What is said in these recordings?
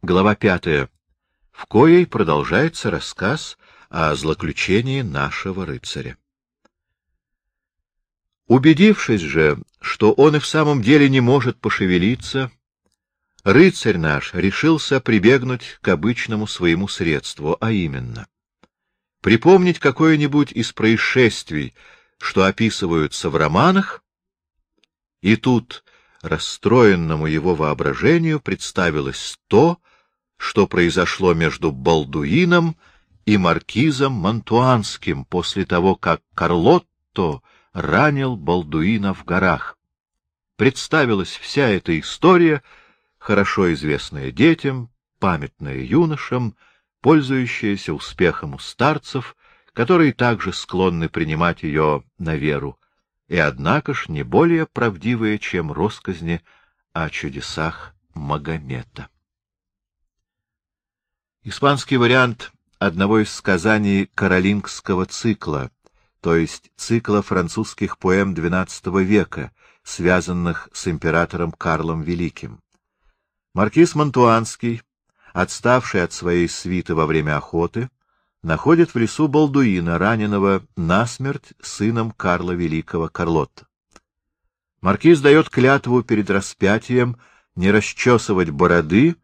Глава пятая, в коей продолжается рассказ о злоключении нашего рыцаря. Убедившись же, что он и в самом деле не может пошевелиться, рыцарь наш решился прибегнуть к обычному своему средству, а именно припомнить какое-нибудь из происшествий, что описываются в романах, и тут расстроенному его воображению представилось то, что произошло между Балдуином и маркизом Монтуанским после того, как Карлотто ранил Балдуина в горах. Представилась вся эта история, хорошо известная детям, памятная юношам, пользующаяся успехом у старцев, которые также склонны принимать ее на веру, и однако ж не более правдивые, чем росказни о чудесах Магомета. Испанский вариант одного из сказаний каролингского цикла, то есть цикла французских поэм XII века, связанных с императором Карлом Великим. Маркиз Монтуанский, отставший от своей свиты во время охоты, находит в лесу Балдуина, раненого насмерть сыном Карла Великого Карлотта. Маркиз дает клятву перед распятием не расчесывать бороды,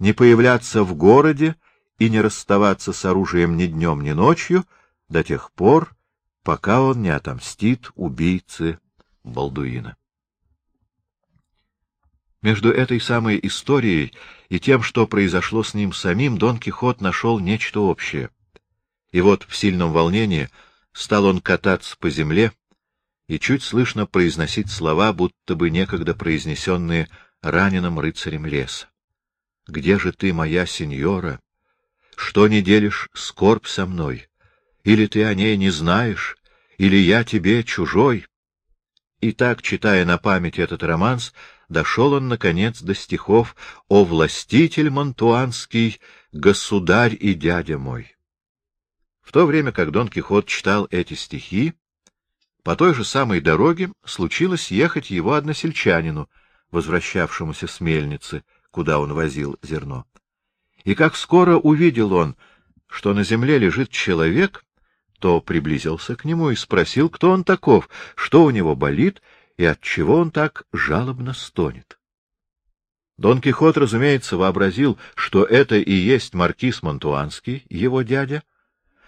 не появляться в городе и не расставаться с оружием ни днем, ни ночью до тех пор, пока он не отомстит убийце Балдуина. Между этой самой историей и тем, что произошло с ним самим, Дон Кихот нашел нечто общее. И вот в сильном волнении стал он кататься по земле и чуть слышно произносить слова, будто бы некогда произнесенные раненым рыцарем леса. «Где же ты, моя сеньора? Что не делишь скорбь со мной? Или ты о ней не знаешь, или я тебе чужой?» И так, читая на память этот романс, дошел он, наконец, до стихов «О властитель монтуанский, государь и дядя мой». В то время как Дон Кихот читал эти стихи, по той же самой дороге случилось ехать его односельчанину, возвращавшемуся с мельницы, куда он возил зерно. И как скоро увидел он, что на земле лежит человек, то приблизился к нему и спросил, кто он таков, что у него болит и от чего он так жалобно стонет. Дон Кихот, разумеется, вообразил, что это и есть маркиз Монтуанский, его дядя,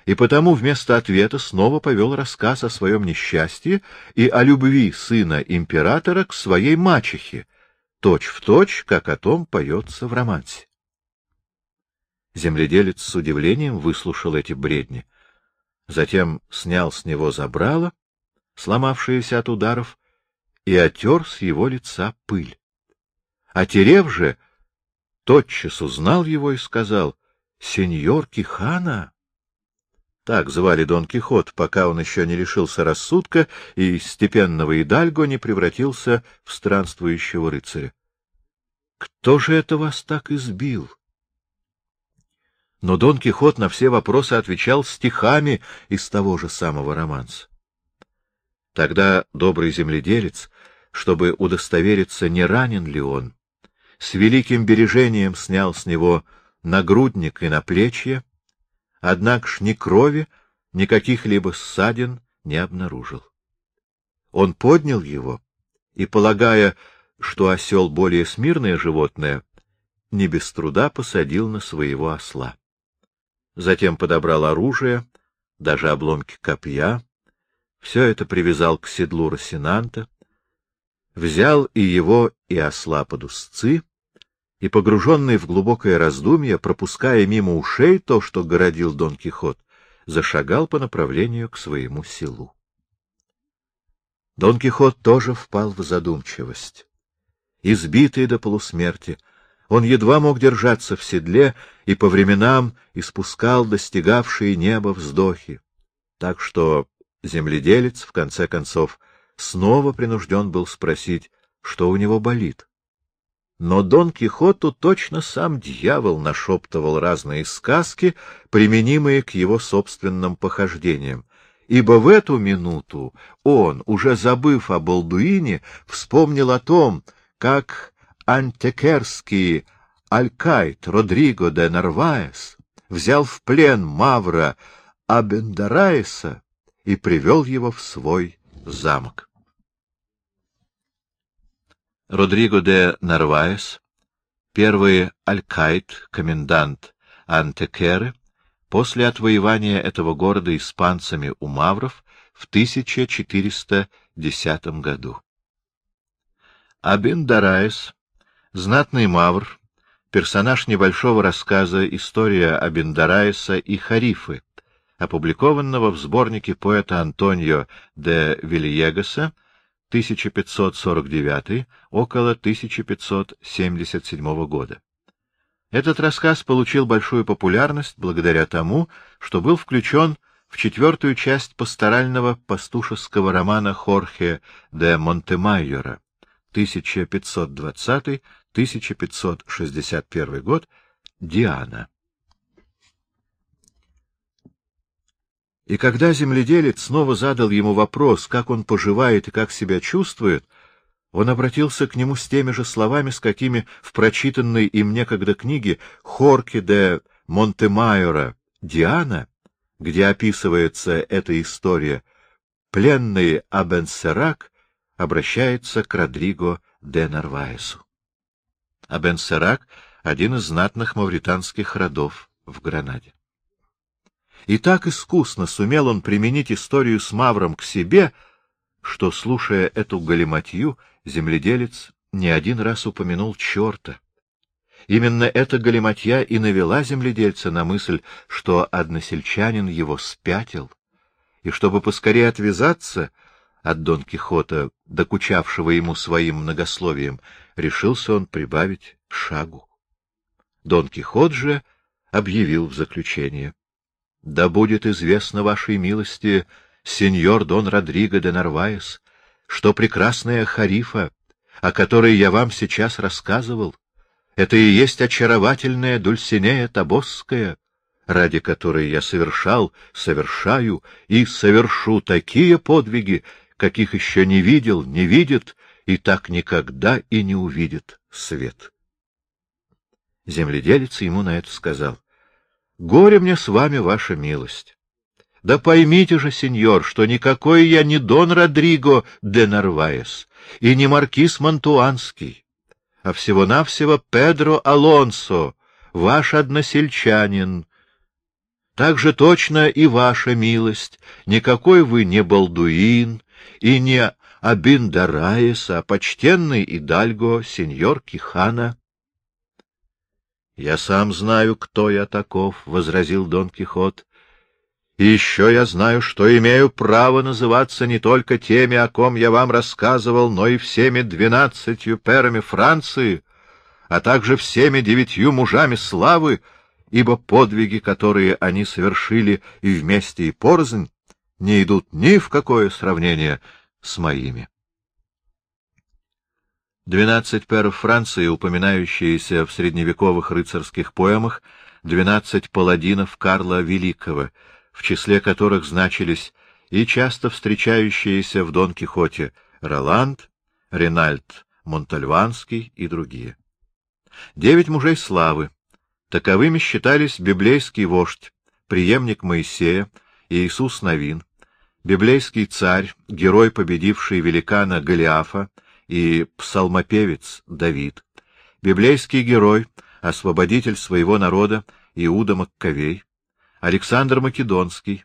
и потому вместо ответа снова повел рассказ о своем несчастье и о любви сына императора к своей мачехе, точь-в-точь, точь, как о том поется в романсе. Земледелец с удивлением выслушал эти бредни, затем снял с него забрало, сломавшееся от ударов, и отер с его лица пыль. Отерев же, тотчас узнал его и сказал, — Сеньор Кихана! Так звали Дон Кихот, пока он еще не лишился рассудка и степенного Идальго не превратился в странствующего рыцаря. — Кто же это вас так избил? Но Дон Кихот на все вопросы отвечал стихами из того же самого романса. Тогда добрый земледелец, чтобы удостовериться, не ранен ли он, с великим бережением снял с него нагрудник и наплечье, однако ж ни крови, ни каких-либо ссадин не обнаружил. Он поднял его и, полагая, что осел более смирное животное, не без труда посадил на своего осла. Затем подобрал оружие, даже обломки копья, все это привязал к седлу Росинанта, взял и его, и осла под узцы, и, погруженный в глубокое раздумье, пропуская мимо ушей то, что городил Дон Кихот, зашагал по направлению к своему селу. Дон Кихот тоже впал в задумчивость. Избитый до полусмерти, он едва мог держаться в седле и по временам испускал достигавшие неба вздохи, так что Земледелец, в конце концов, снова принужден был спросить, что у него болит. Но Дон Кихоту точно сам дьявол нашептывал разные сказки, применимые к его собственным похождениям, ибо в эту минуту он, уже забыв о Балдуине, вспомнил о том, как антекерские Алькайт Родриго де Нарваес взял в плен Мавра Абендараеса и привел его в свой замок. Родриго де Нарваес, первый Алькайт, комендант Антекеры, после отвоевания этого города испанцами у мавров в 1410 году. Абин Дараес, знатный мавр, персонаж небольшого рассказа «История Абиндараеса и Харифы», опубликованного в сборнике поэта Антонио де Вильегоса 1549, около 1577 года. Этот рассказ получил большую популярность благодаря тому, что был включен в четвертую часть пасторального пастушеского романа Хорхе де Монтемайора 1520-1561 год «Диана». И когда земледелец снова задал ему вопрос, как он поживает и как себя чувствует, он обратился к нему с теми же словами, с какими в прочитанной им некогда книге Хорки де Монтемайора «Диана», где описывается эта история, пленный Абенсерак обращается к Родриго де Нарваесу. Абенсерак — один из знатных мавританских родов в Гранаде. И так искусно сумел он применить историю с Мавром к себе, что, слушая эту галиматью, земледелец не один раз упомянул черта. Именно эта галиматья и навела земледельца на мысль, что односельчанин его спятил, и чтобы поскорее отвязаться от Дон Кихота, докучавшего ему своим многословием, решился он прибавить шагу. Дон Кихот же объявил в заключение — да будет известно вашей милости, сеньор Дон Родриго де Нарваес, что прекрасная Харифа, о которой я вам сейчас рассказывал, это и есть очаровательная Дульсинея Табосская, ради которой я совершал, совершаю и совершу такие подвиги, каких еще не видел, не видит и так никогда и не увидит свет. Земледелец ему на это сказал. Горе мне с вами, ваша милость. Да поймите же, сеньор, что никакой я не Дон Родриго де Нарваес и не Маркиз Монтуанский, а всего-навсего Педро Алонсо, ваш односельчанин. Так же точно и ваша милость, никакой вы не Балдуин и не Абиндараес, а почтенный Идальго, сеньор Кихана. — Я сам знаю, кто я таков, — возразил Дон Кихот. — И еще я знаю, что имею право называться не только теми, о ком я вам рассказывал, но и всеми двенадцатью перами Франции, а также всеми девятью мужами славы, ибо подвиги, которые они совершили и вместе, и порознь, не идут ни в какое сравнение с моими. Двенадцать перов Франции, упоминающиеся в средневековых рыцарских поэмах, двенадцать паладинов Карла Великого, в числе которых значились и часто встречающиеся в Дон Кихоте Роланд, Ренальд Монтальванский и другие. Девять мужей славы. Таковыми считались библейский вождь, преемник Моисея, Иисус Новин, библейский царь, герой, победивший великана Голиафа, и псалмопевец Давид, библейский герой, освободитель своего народа Иуда Маккавей, Александр Македонский,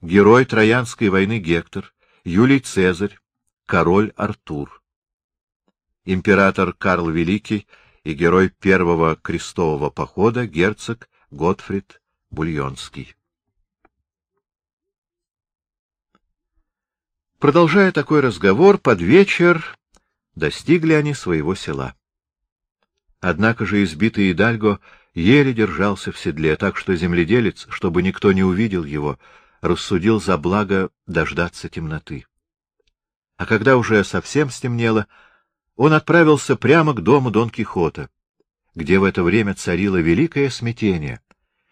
герой Троянской войны Гектор, Юлий Цезарь, король Артур, император Карл Великий и герой первого крестового похода герцог Готфрид Бульонский. Продолжая такой разговор, под вечер достигли они своего села. Однако же избитый Идальго еле держался в седле, так что земледелец, чтобы никто не увидел его, рассудил за благо дождаться темноты. А когда уже совсем стемнело, он отправился прямо к дому Дон Кихота, где в это время царило великое смятение,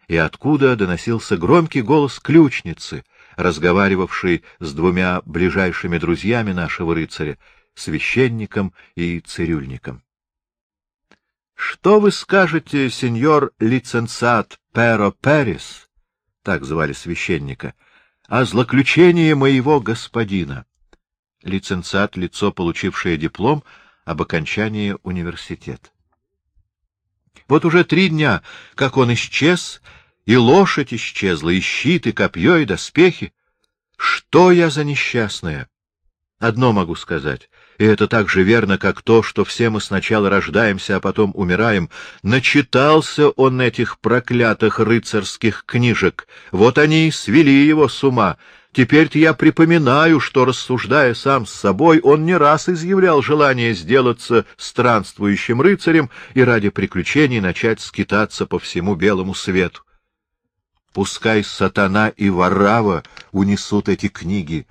и откуда доносился громкий голос ключницы, разговаривавшей с двумя ближайшими друзьями нашего рыцаря, священником и цирюльником. Что вы скажете, сеньор лицензат Перо Перес, так звали священника, о злоключении моего господина? Лицензат — лицо, получившее диплом об окончании университета. Вот уже три дня, как он исчез, и лошадь исчезла, и щит, и копье, и доспехи. Что я за несчастная? Одно могу сказать, и это так же верно, как то, что все мы сначала рождаемся, а потом умираем. Начитался он этих проклятых рыцарских книжек. Вот они и свели его с ума. Теперь-то я припоминаю, что, рассуждая сам с собой, он не раз изъявлял желание сделаться странствующим рыцарем и ради приключений начать скитаться по всему белому свету. Пускай сатана и ворава унесут эти книги,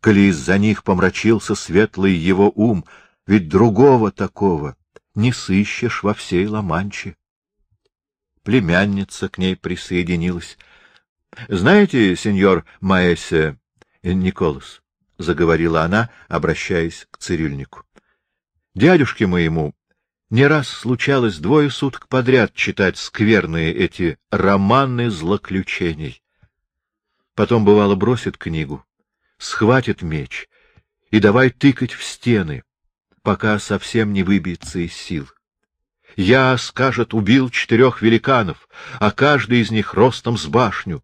коли из-за них помрачился светлый его ум, ведь другого такого не сыщешь во всей Ла-Манче. Племянница к ней присоединилась. — Знаете, сеньор Маэсе Николас, — заговорила она, обращаясь к цирюльнику, — дядюшке моему не раз случалось двое суток подряд читать скверные эти романы злоключений. Потом, бывало, бросит книгу, схватит меч и давай тыкать в стены, пока совсем не выбьется из сил. Я, скажет, убил четырех великанов, а каждый из них ростом с башню.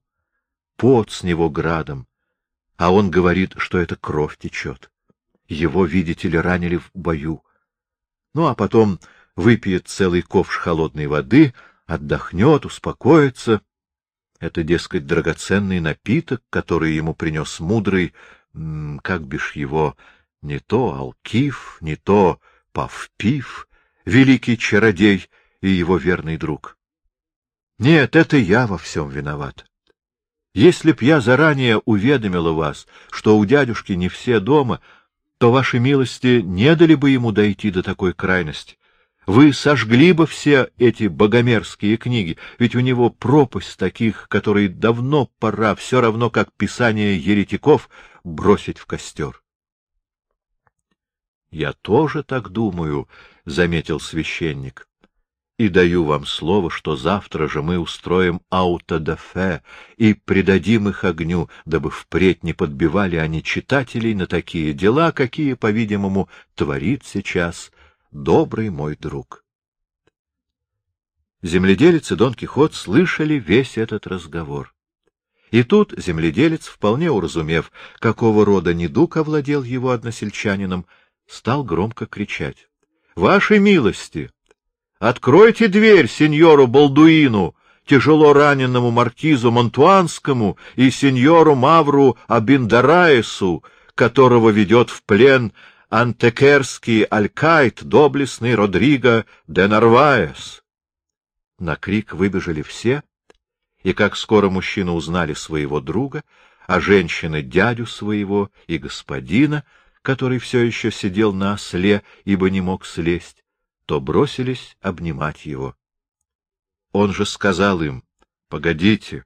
Пот с него градом, а он говорит, что это кровь течет. Его, видите ли, ранили в бою. Ну, а потом выпьет целый ковш холодной воды, отдохнет, успокоится. Это, дескать, драгоценный напиток, который ему принес мудрый, как бишь его, не то Алкив, не то Павпив, великий чародей и его верный друг. Нет, это я во всем виноват. Если б я заранее уведомила вас, что у дядюшки не все дома, то, ваши милости, не дали бы ему дойти до такой крайности. Вы сожгли бы все эти богомерзкие книги, ведь у него пропасть таких, которые давно пора, все равно как писание еретиков, бросить в костер. — Я тоже так думаю, — заметил священник. — И даю вам слово, что завтра же мы устроим аутодафе и придадим их огню, дабы впредь не подбивали они читателей на такие дела, какие, по-видимому, творит сейчас добрый мой друг. Земледелец и Дон Кихот слышали весь этот разговор. И тут земледелец, вполне уразумев, какого рода недуг овладел его односельчанином, стал громко кричать. — Ваши милости! Откройте дверь сеньору Балдуину, тяжело раненному маркизу Монтуанскому и сеньору Мавру Абиндараесу, которого ведет в плен антекерский алькайт, доблестный Родриго де Нарваес. На крик выбежали все, и как скоро мужчины узнали своего друга, а женщины — дядю своего и господина, который все еще сидел на осле, ибо не мог слезть, то бросились обнимать его. Он же сказал им, — Погодите,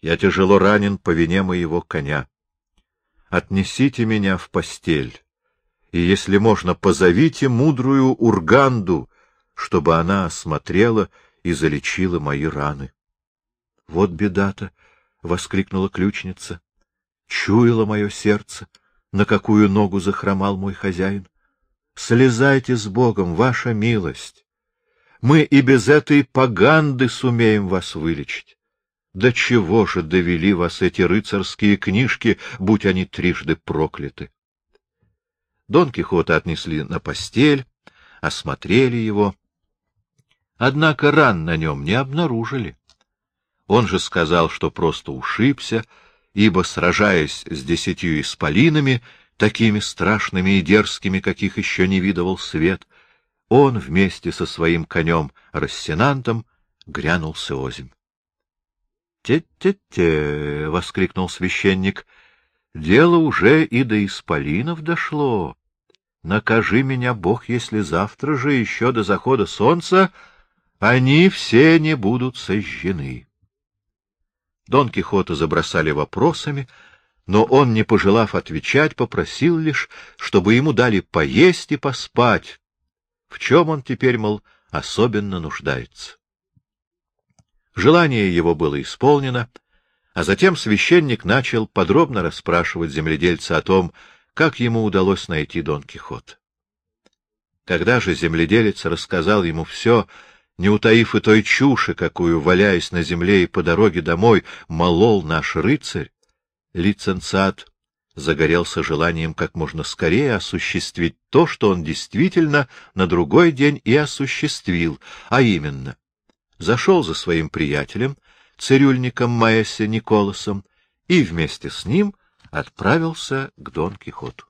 я тяжело ранен по вине моего коня. Отнесите меня в постель и, если можно, позовите мудрую Урганду, чтобы она осмотрела и залечила мои раны. — Вот беда-то! — воскликнула ключница. — Чуяло мое сердце, на какую ногу захромал мой хозяин. Слезайте с Богом, ваша милость. Мы и без этой поганды сумеем вас вылечить. До чего же довели вас эти рыцарские книжки, будь они трижды прокляты? Дон Кихота отнесли на постель, осмотрели его. Однако ран на нем не обнаружили. Он же сказал, что просто ушибся, ибо, сражаясь с десятью исполинами, такими страшными и дерзкими, каких еще не видывал свет, он вместе со своим конем Рассенантом грянулся озимь. «Те-те-те!» — воскликнул священник. «Дело уже и до исполинов дошло. Накажи меня, Бог, если завтра же, еще до захода солнца, они все не будут сожжены. Дон Кихота забросали вопросами, но он, не пожелав отвечать, попросил лишь, чтобы ему дали поесть и поспать. В чем он теперь, мол, особенно нуждается. Желание его было исполнено, а затем священник начал подробно расспрашивать земледельца о том, как ему удалось найти Дон Кихот. Когда же земледелец рассказал ему все, не утаив и той чуши, какую, валяясь на земле и по дороге домой, молол наш рыцарь, лицензат загорелся желанием как можно скорее осуществить то, что он действительно на другой день и осуществил, а именно зашел за своим приятелем, цирюльником Маэсе Николасом, и вместе с ним отправился к Дон Кихоту.